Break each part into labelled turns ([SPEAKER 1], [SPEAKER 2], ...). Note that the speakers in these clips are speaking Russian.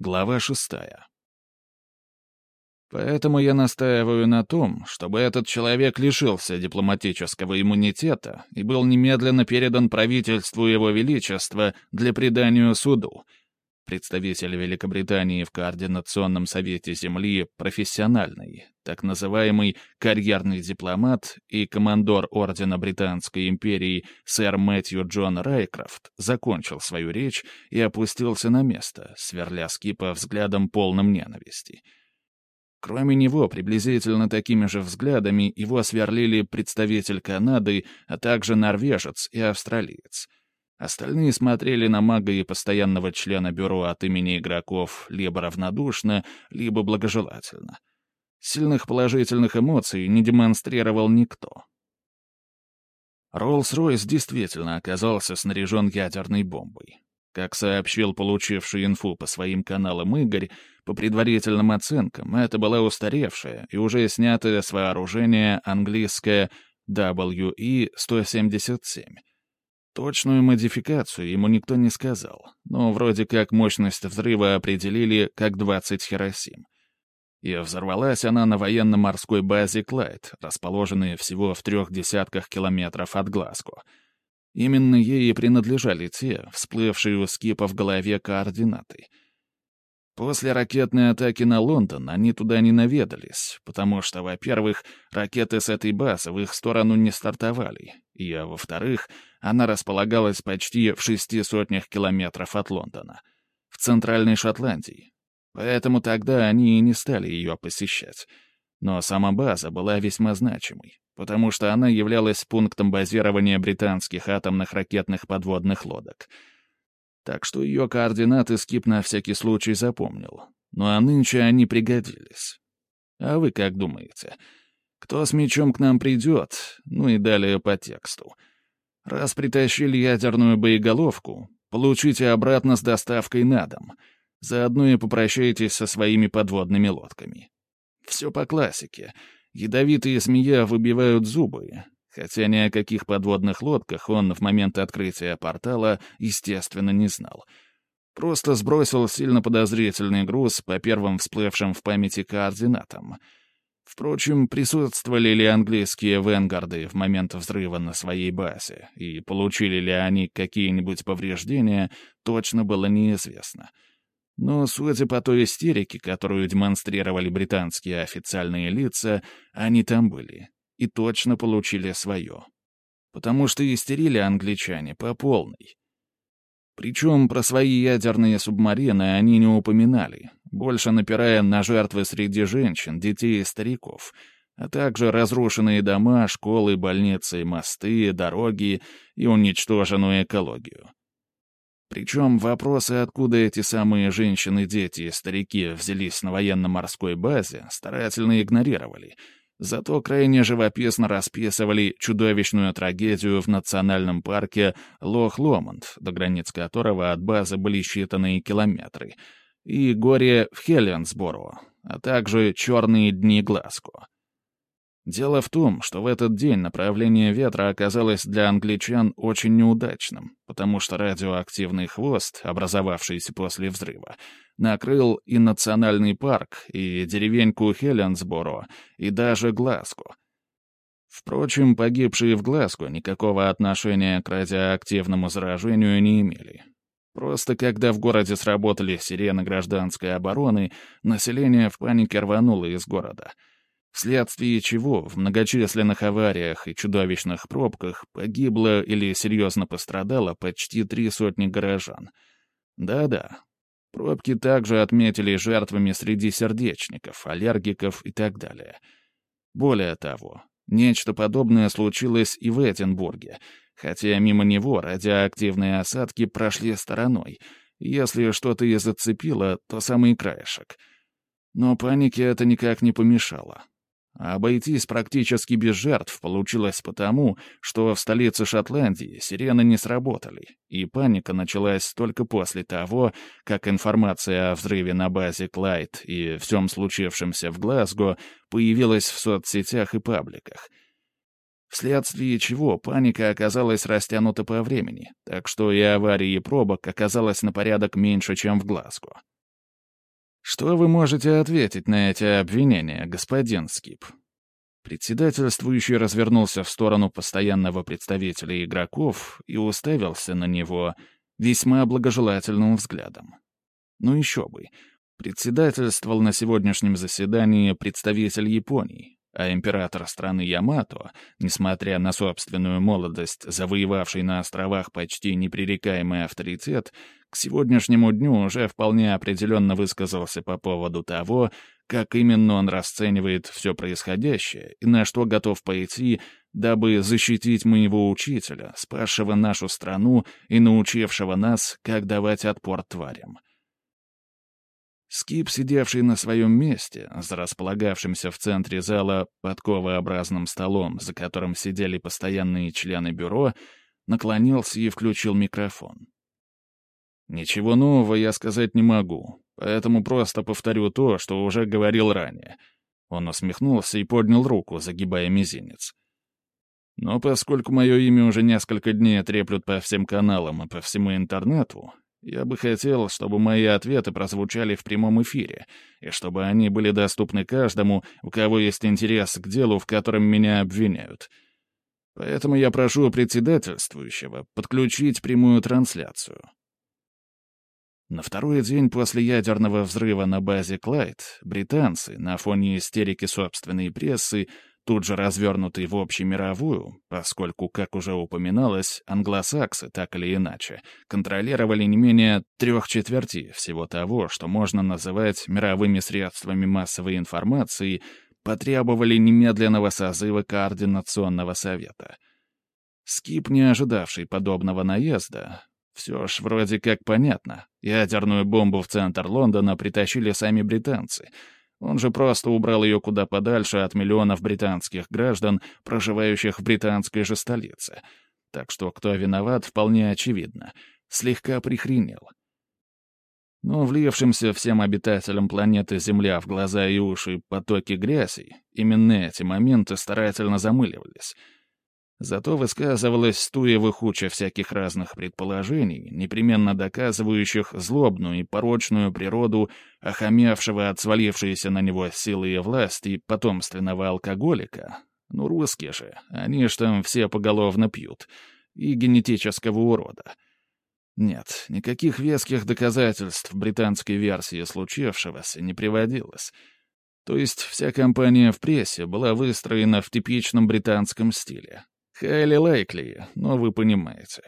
[SPEAKER 1] Глава шестая. Поэтому я настаиваю на том, чтобы этот человек лишился дипломатического иммунитета и был немедленно передан правительству Его Величества для предания суду. Представитель Великобритании в Координационном совете Земли профессиональный, так называемый карьерный дипломат и командор Ордена Британской империи сэр Мэтью Джон Райкрофт закончил свою речь и опустился на место, сверля Скипа взглядом полным ненависти — Кроме него, приблизительно такими же взглядами его сверлили представитель Канады, а также норвежец и австралиец. Остальные смотрели на мага и постоянного члена бюро от имени игроков либо равнодушно, либо благожелательно. Сильных положительных эмоций не демонстрировал никто. Роллс-Ройс действительно оказался снаряжен ядерной бомбой. Как сообщил получивший инфу по своим каналам Игорь, по предварительным оценкам, это была устаревшая и уже снятая с вооружения английская WE-177. Точную модификацию ему никто не сказал, но вроде как мощность взрыва определили как 20 Хиросим. И взорвалась она на военно-морской базе Клайд, расположенной всего в трех десятках километров от Глазго — Именно ей и принадлежали те, всплывшие у Скипа в голове координаты. После ракетной атаки на Лондон они туда не наведались, потому что, во-первых, ракеты с этой базы в их сторону не стартовали, и, а во-вторых, она располагалась почти в шести сотнях километров от Лондона, в Центральной Шотландии. Поэтому тогда они и не стали ее посещать. Но сама база была весьма значимой потому что она являлась пунктом базирования британских атомных ракетных подводных лодок. Так что ее координаты Скип на всякий случай запомнил. Ну а нынче они пригодились. А вы как думаете? Кто с мечом к нам придет? Ну и далее по тексту. Раз притащили ядерную боеголовку, получите обратно с доставкой на дом. Заодно и попрощайтесь со своими подводными лодками. Все по классике — Ядовитые змея выбивают зубы, хотя ни о каких подводных лодках он в момент открытия портала, естественно, не знал. Просто сбросил сильно подозрительный груз по первым всплывшим в памяти координатам. Впрочем, присутствовали ли английские венгарды в момент взрыва на своей базе, и получили ли они какие-нибудь повреждения, точно было неизвестно — но, судя по той истерике, которую демонстрировали британские официальные лица, они там были. И точно получили свое. Потому что истерили англичане по полной. Причем про свои ядерные субмарины они не упоминали, больше напирая на жертвы среди женщин, детей и стариков, а также разрушенные дома, школы, больницы, мосты, дороги и уничтоженную экологию. Причем вопросы, откуда эти самые женщины, дети и старики взялись на военно-морской базе, старательно игнорировали. Зато крайне живописно расписывали чудовищную трагедию в национальном парке Лох-Ломонд, до границ которого от базы были считанные километры, и горе в Хеленсборо, а также черные дни Глазго. Дело в том, что в этот день направление ветра оказалось для англичан очень неудачным, потому что радиоактивный хвост, образовавшийся после взрыва, накрыл и национальный парк, и деревеньку Хеленсборо, и даже Глазго. Впрочем, погибшие в Глазго никакого отношения к радиоактивному заражению не имели. Просто когда в городе сработали сирены гражданской обороны, население в панике рвануло из города — вследствие чего в многочисленных авариях и чудовищных пробках погибло или серьезно пострадало почти три сотни горожан. Да-да, пробки также отметили жертвами среди сердечников, аллергиков и так далее. Более того, нечто подобное случилось и в Эдинбурге, хотя мимо него радиоактивные осадки прошли стороной. Если что-то и зацепило, то самый краешек. Но панике это никак не помешало. Обойтись практически без жертв получилось потому, что в столице Шотландии сирены не сработали, и паника началась только после того, как информация о взрыве на базе Клайд и всем случившемся в Глазго появилась в соцсетях и пабликах. Вследствие чего паника оказалась растянута по времени, так что и аварии и пробок оказалось на порядок меньше, чем в Глазго. Что вы можете ответить на эти обвинения, господин Скип? Председательствующий развернулся в сторону постоянного представителя игроков и уставился на него весьма благожелательным взглядом. Ну еще бы. Председательствовал на сегодняшнем заседании представитель Японии, а император страны Ямато, несмотря на собственную молодость, завоевавший на островах почти непререкаемый авторитет, к сегодняшнему дню уже вполне определенно высказался по поводу того, как именно он расценивает все происходящее и на что готов пойти, дабы защитить моего учителя, спасшего нашу страну и научившего нас, как давать отпор тварям. Скип, сидевший на своем месте, за располагавшимся в центре зала подковообразным столом, за которым сидели постоянные члены бюро, наклонился и включил микрофон. «Ничего нового я сказать не могу, поэтому просто повторю то, что уже говорил ранее». Он усмехнулся и поднял руку, загибая мизинец. Но поскольку мое имя уже несколько дней треплют по всем каналам и по всему интернету, я бы хотел, чтобы мои ответы прозвучали в прямом эфире, и чтобы они были доступны каждому, у кого есть интерес к делу, в котором меня обвиняют. Поэтому я прошу председательствующего подключить прямую трансляцию. На второй день после ядерного взрыва на базе Клайд британцы, на фоне истерики собственной прессы, тут же развернутый в общемировую, поскольку, как уже упоминалось, англосаксы, так или иначе, контролировали не менее трех четвертей всего того, что можно называть мировыми средствами массовой информации, потребовали немедленного созыва Координационного совета. Скип, не ожидавший подобного наезда, все ж вроде как понятно. Ядерную бомбу в центр Лондона притащили сами британцы — он же просто убрал ее куда подальше от миллионов британских граждан, проживающих в британской же столице. Так что кто виноват, вполне очевидно. Слегка прихренел. Но влившимся всем обитателям планеты Земля в глаза и уши потоки грязи, именно эти моменты старательно замыливались — Зато высказывалась туева хуча всяких разных предположений, непременно доказывающих злобную и порочную природу охамевшего от свалившейся на него силы и власти потомственного алкоголика. Ну, русские же, они ж там все поголовно пьют. И генетического урода. Нет, никаких веских доказательств британской версии случившегося не приводилось. То есть вся кампания в прессе была выстроена в типичном британском стиле. Хайли лайкли, но вы понимаете.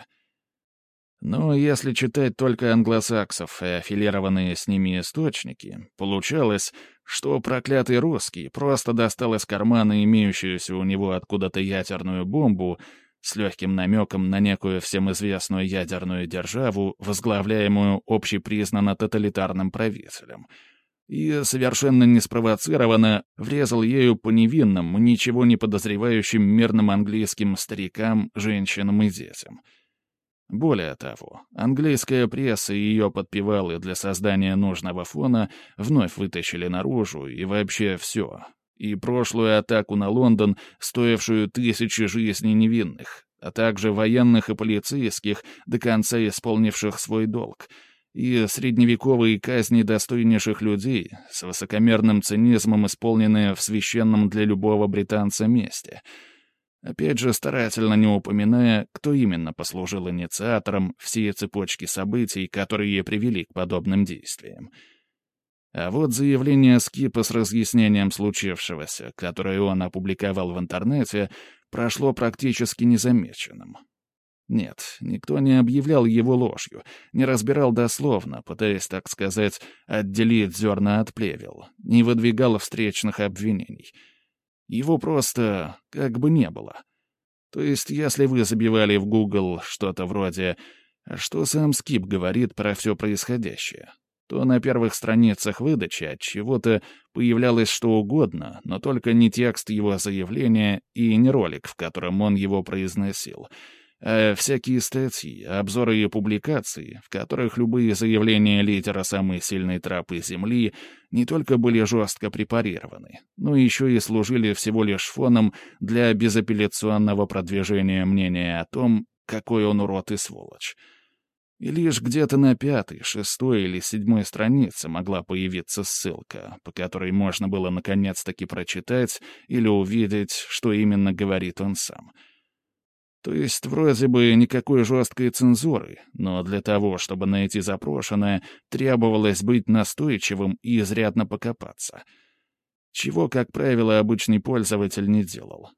[SPEAKER 1] Но если читать только англосаксов и аффилированные с ними источники, получалось, что проклятый русский просто достал из кармана имеющуюся у него откуда-то ядерную бомбу с легким намеком на некую всем известную ядерную державу, возглавляемую общепризнанно тоталитарным правителем — и совершенно неспровоцированно врезал ею по невинным, ничего не подозревающим мирным английским старикам, женщинам и детям. Более того, английская пресса и ее подпевалы для создания нужного фона вновь вытащили наружу и вообще все. И прошлую атаку на Лондон, стоившую тысячи жизней невинных, а также военных и полицейских, до конца исполнивших свой долг — и средневековые казни достойнейших людей с высокомерным цинизмом, исполненные в священном для любого британца месте. Опять же, старательно не упоминая, кто именно послужил инициатором всей цепочки событий, которые привели к подобным действиям. А вот заявление Скипа с разъяснением случившегося, которое он опубликовал в интернете, прошло практически незамеченным. Нет, никто не объявлял его ложью, не разбирал дословно, пытаясь, так сказать, отделить зерна от плевел, не выдвигал встречных обвинений. Его просто как бы не было. То есть, если вы забивали в Google что-то вроде «Что сам Скип говорит про все происходящее?», то на первых страницах выдачи от чего-то появлялось что угодно, но только не текст его заявления и не ролик, в котором он его произносил — а всякие статьи, обзоры и публикации, в которых любые заявления лидера самой сильной трапы Земли не только были жестко препарированы, но еще и служили всего лишь фоном для безапелляционного продвижения мнения о том, какой он урод и сволочь. И лишь где-то на пятой, шестой или седьмой странице могла появиться ссылка, по которой можно было наконец-таки прочитать или увидеть, что именно говорит он сам. То есть вроде бы никакой жесткой цензуры, но для того, чтобы найти запрошенное, требовалось быть настойчивым и изрядно покопаться. Чего, как правило, обычный пользователь не делал.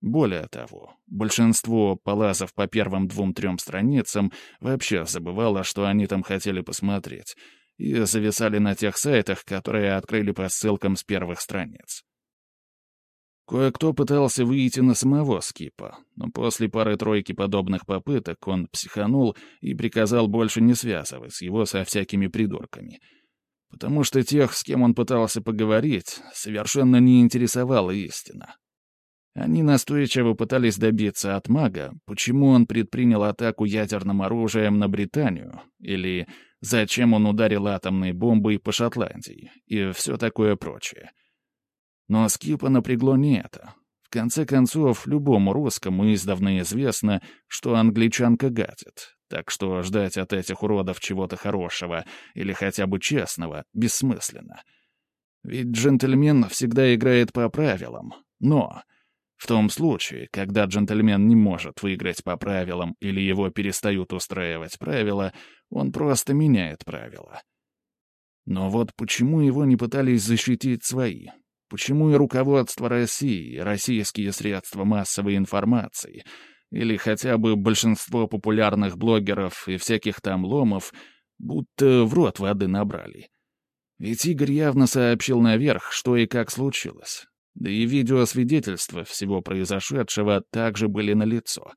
[SPEAKER 1] Более того, большинство полазов по первым двум-трем страницам вообще забывало, что они там хотели посмотреть, и зависали на тех сайтах, которые открыли по ссылкам с первых страниц. Кое-кто пытался выйти на самого Скипа, но после пары-тройки подобных попыток он психанул и приказал больше не связывать его со всякими придурками. Потому что тех, с кем он пытался поговорить, совершенно не интересовала истина. Они настойчиво пытались добиться от мага, почему он предпринял атаку ядерным оружием на Британию, или зачем он ударил атомной бомбой по Шотландии, и все такое прочее. Но Скипа напрягло не это. В конце концов, любому русскому издавна известно, что англичанка гадит, так что ждать от этих уродов чего-то хорошего или хотя бы честного бессмысленно. Ведь джентльмен всегда играет по правилам, но... В том случае, когда джентльмен не может выиграть по правилам или его перестают устраивать правила, он просто меняет правила. Но вот почему его не пытались защитить свои? Почему и руководство России, российские средства массовой информации, или хотя бы большинство популярных блогеров и всяких там ломов, будто в рот воды набрали? Ведь Игорь явно сообщил наверх, что и как случилось. Да и видеосвидетельства всего произошедшего также были налицо.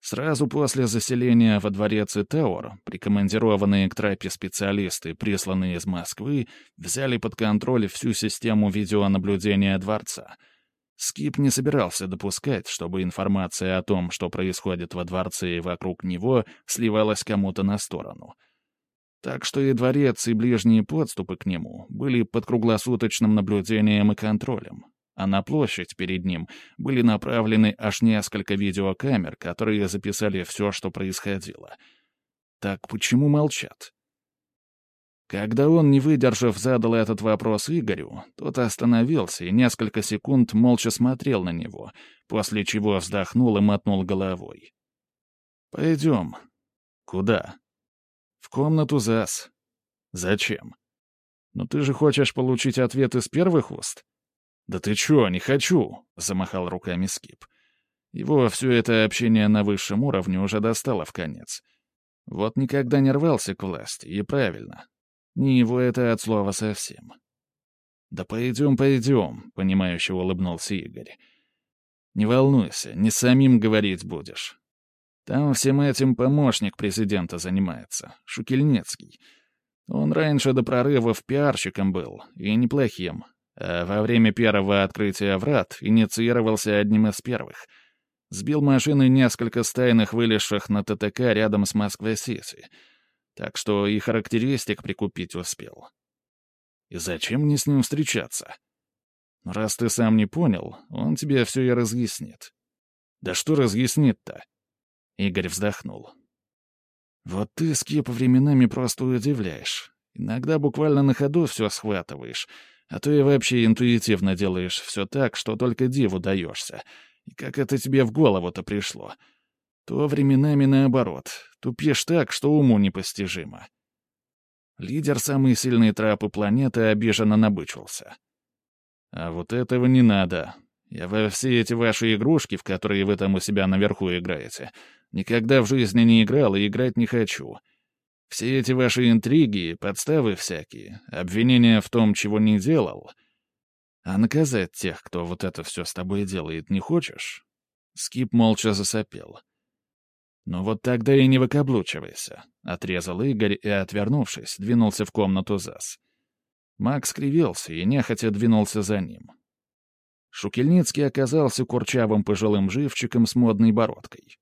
[SPEAKER 1] Сразу после заселения во дворец Итеор, прикомандированные к трапе специалисты, присланные из Москвы, взяли под контроль всю систему видеонаблюдения дворца. Скип не собирался допускать, чтобы информация о том, что происходит во дворце и вокруг него, сливалась кому-то на сторону — так что и дворец, и ближние подступы к нему были под круглосуточным наблюдением и контролем. А на площадь перед ним были направлены аж несколько видеокамер, которые записали все, что происходило. Так почему молчат? Когда он, не выдержав, задал этот вопрос Игорю, тот остановился и несколько секунд молча смотрел на него, после чего вздохнул и мотнул головой. «Пойдем». «Куда?» В комнату ЗАС. Зачем? Ну ты же хочешь получить ответ из первых уст? Да ты чё, не хочу, замахал руками Скип. Его все это общение на высшем уровне уже достало в конец. Вот никогда не рвался к власти, и правильно. Не его это от слова совсем. «Да пойдем, пойдем», — понимающе улыбнулся Игорь. «Не волнуйся, не самим говорить будешь. Там всем этим помощник президента занимается, Шукельнецкий. Он раньше до прорывов пиарщиком был, и неплохим. А во время первого открытия врат инициировался одним из первых. Сбил машины несколько стайных, вылезших на ТТК рядом с Москвой-Сити. Так что и характеристик прикупить успел. И зачем мне с ним встречаться? Раз ты сам не понял, он тебе все и разъяснит. Да что разъяснит-то? Игорь вздохнул. «Вот ты, Скип, временами просто удивляешь. Иногда буквально на ходу все схватываешь, а то и вообще интуитивно делаешь все так, что только диву даешься. И как это тебе в голову-то пришло? То временами наоборот. Тупишь так, что уму непостижимо». Лидер самой сильной трапы планеты обиженно набычился. «А вот этого не надо. Я во все эти ваши игрушки, в которые вы там у себя наверху играете, Никогда в жизни не играл и играть не хочу. Все эти ваши интриги, подставы всякие, обвинения в том, чего не делал. А наказать тех, кто вот это все с тобой делает, не хочешь?» Скип молча засопел. «Ну вот тогда и не выкаблучивайся», — отрезал Игорь и, отвернувшись, двинулся в комнату ЗАС. Макс кривился и нехотя двинулся за ним. Шукельницкий оказался курчавым пожилым живчиком с модной бородкой.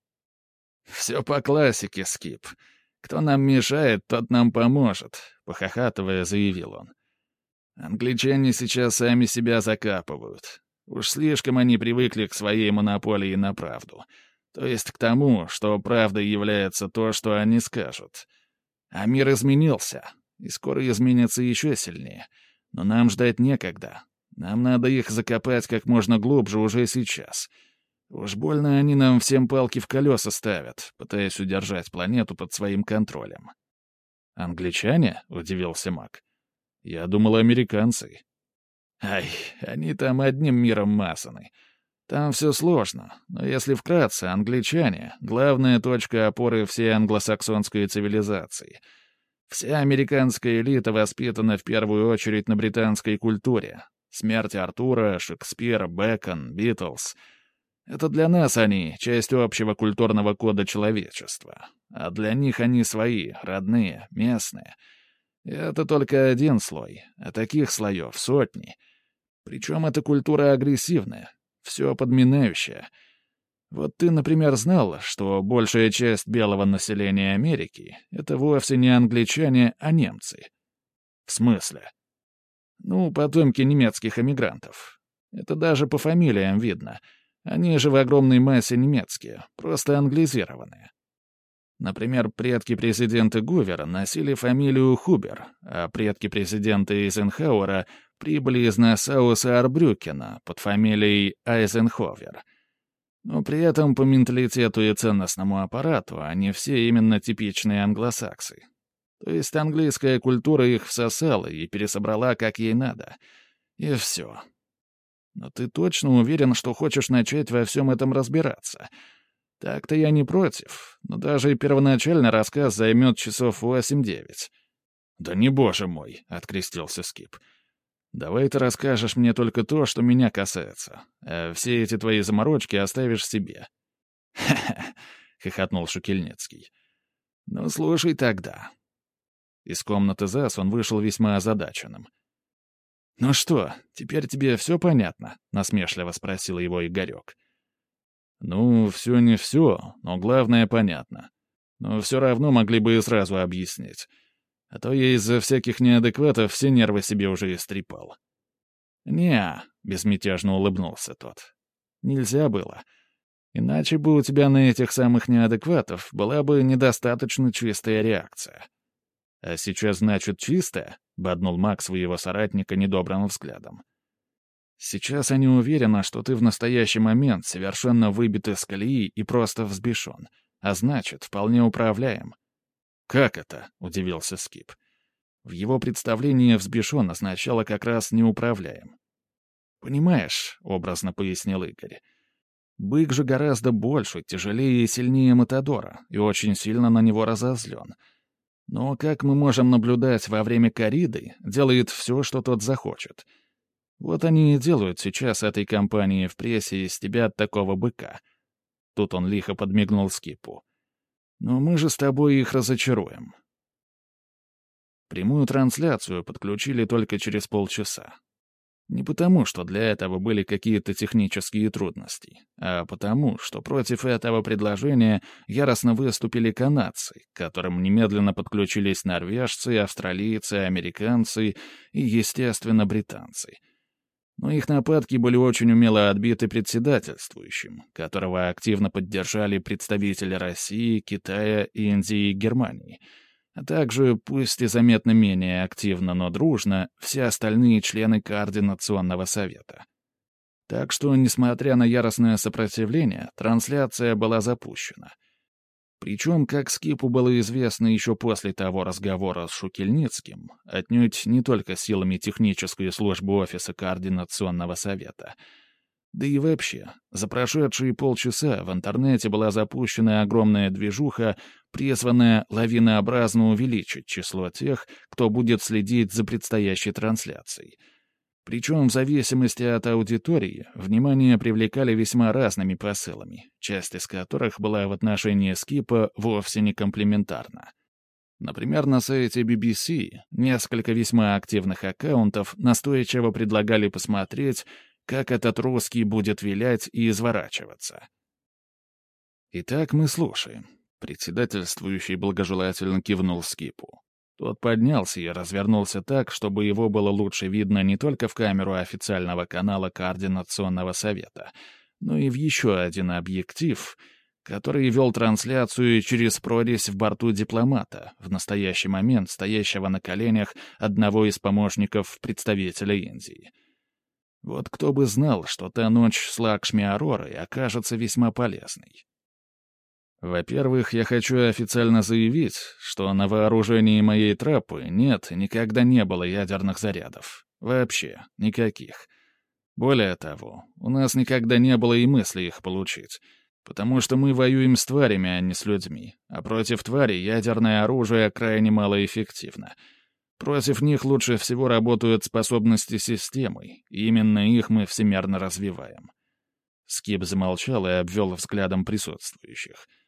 [SPEAKER 1] «Все по классике, Скип. Кто нам мешает, тот нам поможет», — похохатывая, заявил он. «Англичане сейчас сами себя закапывают. Уж слишком они привыкли к своей монополии на правду. То есть к тому, что правдой является то, что они скажут. А мир изменился, и скоро изменится еще сильнее. Но нам ждать некогда. Нам надо их закопать как можно глубже уже сейчас. Уж больно они нам всем палки в колеса ставят, пытаясь удержать планету под своим контролем. «Англичане?» — удивился Мак. «Я думал, американцы». «Ай, они там одним миром масаны. Там все сложно, но если вкратце, англичане — главная точка опоры всей англосаксонской цивилизации. Вся американская элита воспитана в первую очередь на британской культуре. Смерть Артура, Шекспир, Бэкон, Битлз — это для нас они — часть общего культурного кода человечества. А для них они свои, родные, местные. И это только один слой, а таких слоев сотни. Причем эта культура агрессивная, все подминающее. Вот ты, например, знал, что большая часть белого населения Америки — это вовсе не англичане, а немцы. В смысле? Ну, потомки немецких эмигрантов. Это даже по фамилиям видно. Они же в огромной массе немецкие, просто англизированные. Например, предки президента Гувера носили фамилию Хубер, а предки президента Эйзенхауэра прибыли из Нассауса Арбрюкена под фамилией Айзенховер. Но при этом по менталитету и ценностному аппарату они все именно типичные англосаксы. То есть английская культура их всосала и пересобрала как ей надо. И все. Но ты точно уверен, что хочешь начать во всем этом разбираться? Так-то я не против, но даже и первоначальный рассказ займет часов восемь-девять. «Да не боже мой!» — открестился Скип. Давай ты расскажешь мне только то, что меня касается, а все эти твои заморочки оставишь себе». «Ха-ха», — хохотнул Шукельницкий. «Ну, слушай тогда». Из комнаты ЗАС он вышел весьма озадаченным. «Ну что, теперь тебе все понятно?» — насмешливо спросил его Игорек. «Ну, все не все, но главное понятно. Но все равно могли бы и сразу объяснить. А то я из-за всяких неадекватов все нервы себе уже истрепал. «Не», — безмятежно улыбнулся тот. «Нельзя было. Иначе бы у тебя на этих самых неадекватов была бы недостаточно чистая реакция». «А сейчас, значит, чистая?» — боднул Макс своего соратника недобрым взглядом. «Сейчас они уверены, что ты в настоящий момент совершенно выбит из колеи и просто взбешен, а значит, вполне управляем. «Как это?» — удивился Скип. В его представлении взбешен означало как раз неуправляем. «Понимаешь», — образно пояснил Игорь, — «бык же гораздо больше, тяжелее и сильнее Матадора, и очень сильно на него разозлен. Но, как мы можем наблюдать во время кориды, делает все, что тот захочет. Вот они и делают сейчас этой компании в прессе из тебя такого быка». Тут он лихо подмигнул Скипу. Но мы же с тобой их разочаруем. Прямую трансляцию подключили только через полчаса. Не потому, что для этого были какие-то технические трудности, а потому, что против этого предложения яростно выступили канадцы, к которым немедленно подключились норвежцы, австралийцы, американцы и, естественно, британцы — но их нападки были очень умело отбиты председательствующим, которого активно поддержали представители России, Китая, Индии и Германии, а также, пусть и заметно менее активно, но дружно, все остальные члены Координационного совета. Так что, несмотря на яростное сопротивление, трансляция была запущена — причем, как Скипу было известно еще после того разговора с Шукельницким, отнюдь не только силами технической службы офиса Координационного совета. Да и вообще, за прошедшие полчаса в интернете была запущена огромная движуха, призванная лавинообразно увеличить число тех, кто будет следить за предстоящей трансляцией — причем в зависимости от аудитории внимание привлекали весьма разными посылами, часть из которых была в отношении Скипа вовсе не комплементарна. Например, на сайте BBC несколько весьма активных аккаунтов настойчиво предлагали посмотреть, как этот русский будет вилять и изворачиваться. Итак, мы слушаем. Председательствующий благожелательно кивнул Скипу. Тот поднялся и развернулся так, чтобы его было лучше видно не только в камеру официального канала Координационного совета, но и в еще один объектив, который вел трансляцию через прорезь в борту дипломата, в настоящий момент стоящего на коленях одного из помощников представителя Индии. Вот кто бы знал, что та ночь с Лакшми Аророй окажется весьма полезной. Во-первых, я хочу официально заявить, что на вооружении моей трапы нет никогда не было ядерных зарядов. Вообще, никаких. Более того, у нас никогда не было и мысли их получить. Потому что мы воюем с тварями, а не с людьми. А против тварей ядерное оружие крайне малоэффективно. Против них лучше всего работают способности системы, именно их мы всемерно развиваем. Скип замолчал и обвел взглядом присутствующих —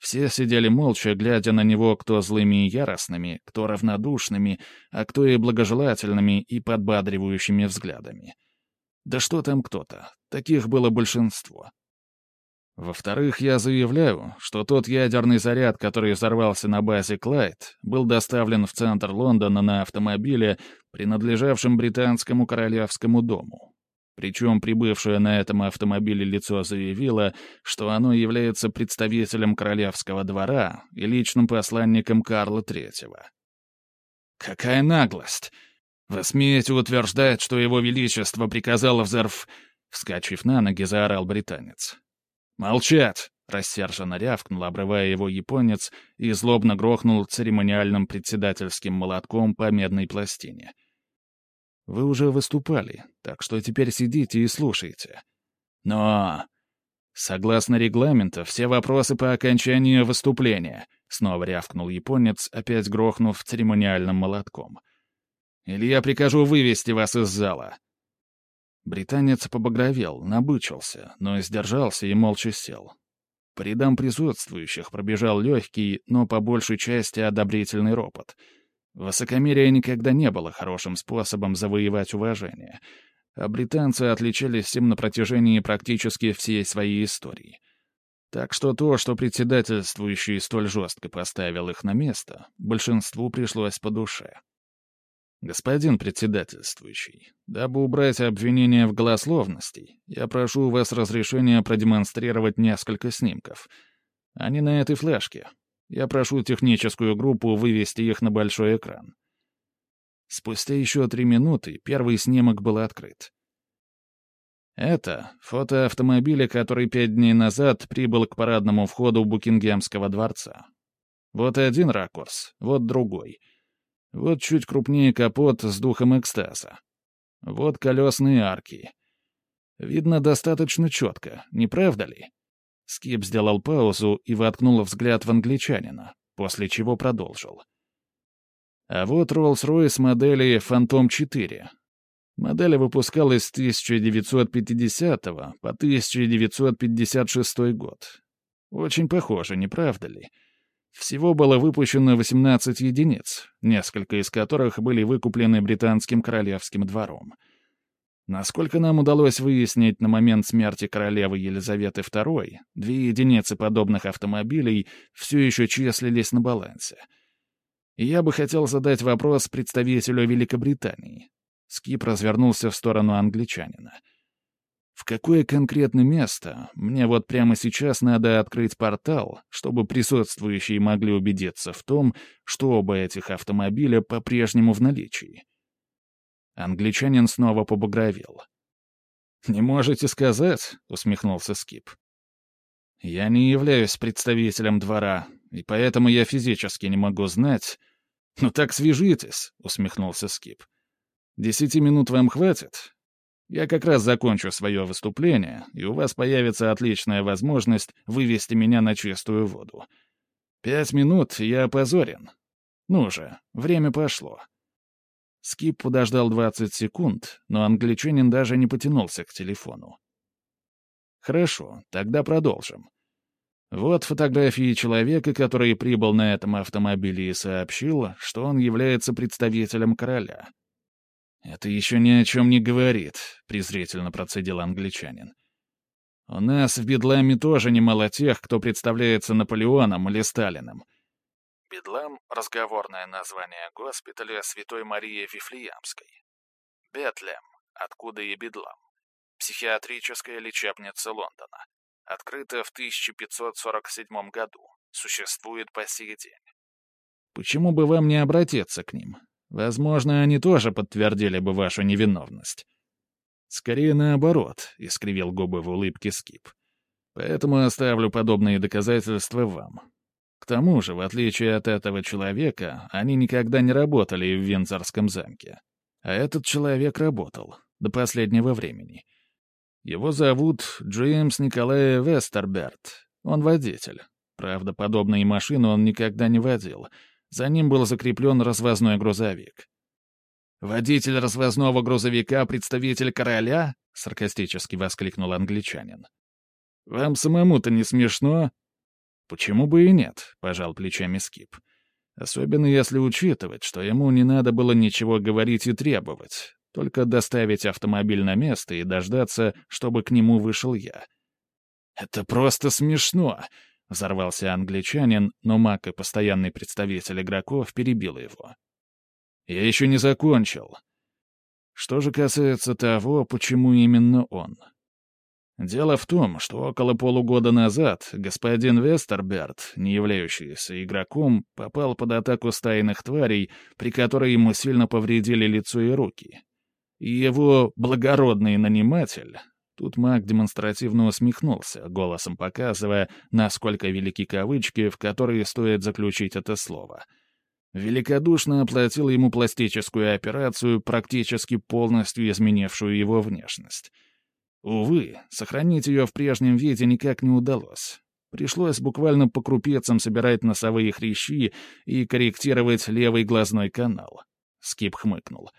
[SPEAKER 1] все сидели молча, глядя на него кто злыми и яростными, кто равнодушными, а кто и благожелательными и подбадривающими взглядами. Да что там кто-то, таких было большинство. Во-вторых, я заявляю, что тот ядерный заряд, который взорвался на базе Клайд, был доставлен в центр Лондона на автомобиле, принадлежавшем британскому королевскому дому. Причем прибывшее на этом автомобиле лицо заявило, что оно является представителем королевского двора и личным посланником Карла Третьего. «Какая наглость! Вы смеете утверждать, что его величество приказало взорв...» Вскачив на ноги, заорал британец. «Молчать!» — рассерженно рявкнул, обрывая его японец, и злобно грохнул церемониальным председательским молотком по медной пластине — вы уже выступали, так что теперь сидите и слушайте. Но... Согласно регламенту, все вопросы по окончанию выступления, снова рявкнул японец, опять грохнув церемониальным молотком. Или я прикажу вывести вас из зала. Британец побагровел, набычился, но сдержался и молча сел. По рядам присутствующих пробежал легкий, но по большей части одобрительный ропот — Высокомерие никогда не было хорошим способом завоевать уважение, а британцы отличались им на протяжении практически всей своей истории. Так что то, что председательствующий столь жестко поставил их на место, большинству пришлось по душе. «Господин председательствующий, дабы убрать обвинения в голословности, я прошу у вас разрешения продемонстрировать несколько снимков. Они на этой флешке, я прошу техническую группу вывести их на большой экран. Спустя еще три минуты первый снимок был открыт. Это фото автомобиля, который пять дней назад прибыл к парадному входу Букингемского дворца. Вот один ракурс, вот другой. Вот чуть крупнее капот с духом экстаза. Вот колесные арки. Видно достаточно четко, не правда ли? Скип сделал паузу и воткнул взгляд в англичанина, после чего продолжил. А вот Rolls-Royce модели Phantom 4. Модель выпускалась с 1950 по 1956 год. Очень похоже, не правда ли? Всего было выпущено 18 единиц, несколько из которых были выкуплены британским королевским двором — Насколько нам удалось выяснить на момент смерти королевы Елизаветы II, две единицы подобных автомобилей все еще числились на балансе. Я бы хотел задать вопрос представителю Великобритании. Скип развернулся в сторону англичанина. В какое конкретное место мне вот прямо сейчас надо открыть портал, чтобы присутствующие могли убедиться в том, что оба этих автомобиля по-прежнему в наличии? Англичанин снова побагровел. «Не можете сказать?» — усмехнулся Скип. «Я не являюсь представителем двора, и поэтому я физически не могу знать...» «Ну так свяжитесь», — усмехнулся Скип. «Десяти минут вам хватит? Я как раз закончу свое выступление, и у вас появится отличная возможность вывести меня на чистую воду. Пять минут, я опозорен. Ну же, время пошло». Скип подождал 20 секунд, но англичанин даже не потянулся к телефону. «Хорошо, тогда продолжим. Вот фотографии человека, который прибыл на этом автомобиле и сообщил, что он является представителем короля». «Это еще ни о чем не говорит», — презрительно процедил англичанин. «У нас в Бедламе тоже немало тех, кто представляется Наполеоном или Сталиным.
[SPEAKER 2] Бедлам — разговорное название госпиталя Святой Марии Вифлеямской. Бетлем, откуда и Бедлам. Психиатрическая лечебница Лондона. Открыто в 1547 году. Существует по сей день.
[SPEAKER 1] Почему бы вам не обратиться к ним? Возможно, они тоже подтвердили бы вашу невиновность. Скорее наоборот, — искривил губы в улыбке Скип. Поэтому оставлю подобные доказательства вам. К тому же, в отличие от этого человека, они никогда не работали в Винзорском замке. А этот человек работал до последнего времени. Его зовут Джеймс Николай Вестерберт. Он водитель. Правда, подобные машины он никогда не водил. За ним был закреплен развозной грузовик. «Водитель развозного грузовика — представитель короля?» — саркастически воскликнул англичанин. «Вам самому-то не смешно?» «Почему бы и нет?» — пожал плечами Скип. «Особенно если учитывать, что ему не надо было ничего говорить и требовать, только доставить автомобиль на место и дождаться, чтобы к нему вышел я». «Это просто смешно!» — взорвался англичанин, но Мак и постоянный представитель игроков перебил его. «Я еще не закончил. Что же касается того, почему именно он?» Дело в том, что около полугода назад господин Вестерберт, не являющийся игроком, попал под атаку стайных тварей, при которой ему сильно повредили лицо и руки. И его благородный наниматель... Тут маг демонстративно усмехнулся, голосом показывая, насколько велики кавычки, в которые стоит заключить это слово. Великодушно оплатил ему пластическую операцию, практически полностью изменившую его внешность. Увы, сохранить ее в прежнем виде никак не удалось. Пришлось буквально по крупецам собирать носовые хрящи и корректировать левый глазной канал. Скип хмыкнул.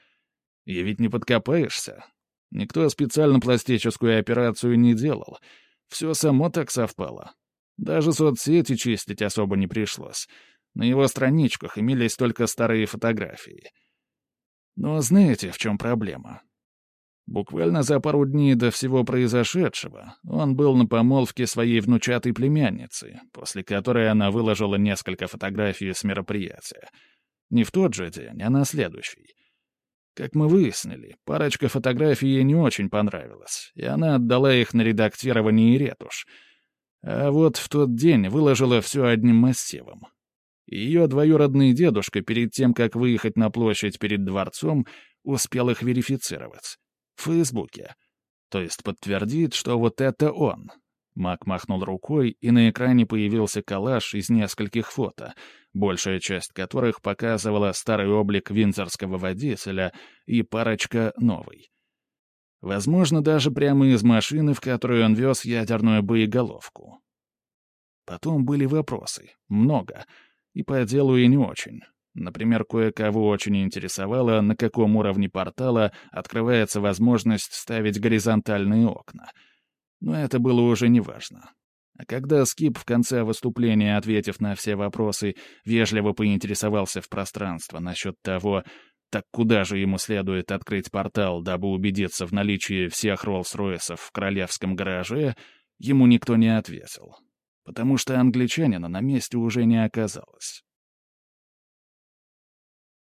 [SPEAKER 1] И ведь не подкопаешься. Никто специально пластическую операцию не делал. Все само так совпало. Даже соцсети чистить особо не пришлось. На его страничках имелись только старые фотографии. Но знаете, в чем проблема? Буквально за пару дней до всего произошедшего он был на помолвке своей внучатой племянницы, после которой она выложила несколько фотографий с мероприятия. Не в тот же день, а на следующий. Как мы выяснили, парочка фотографий ей не очень понравилась, и она отдала их на редактирование и ретушь. А вот в тот день выложила все одним массивом. Ее двоюродный дедушка перед тем, как выехать на площадь перед дворцом, успел их верифицировать. В Фейсбуке. То есть подтвердит, что вот это он. Мак махнул рукой, и на экране появился коллаж из нескольких фото, большая часть которых показывала старый облик винзорского водителя и парочка новой. Возможно, даже прямо из машины, в которую он вез ядерную боеголовку. Потом были вопросы. Много. И по делу, и не очень. Например, кое-кого очень интересовало, на каком уровне портала открывается возможность ставить горизонтальные окна. Но это было уже неважно. А когда Скип в конце выступления, ответив на все вопросы, вежливо поинтересовался в пространство насчет того, так куда же ему следует открыть портал, дабы убедиться в наличии всех Роллс-Ройсов в королевском гараже, ему никто не ответил. Потому что англичанина на месте уже не оказалось.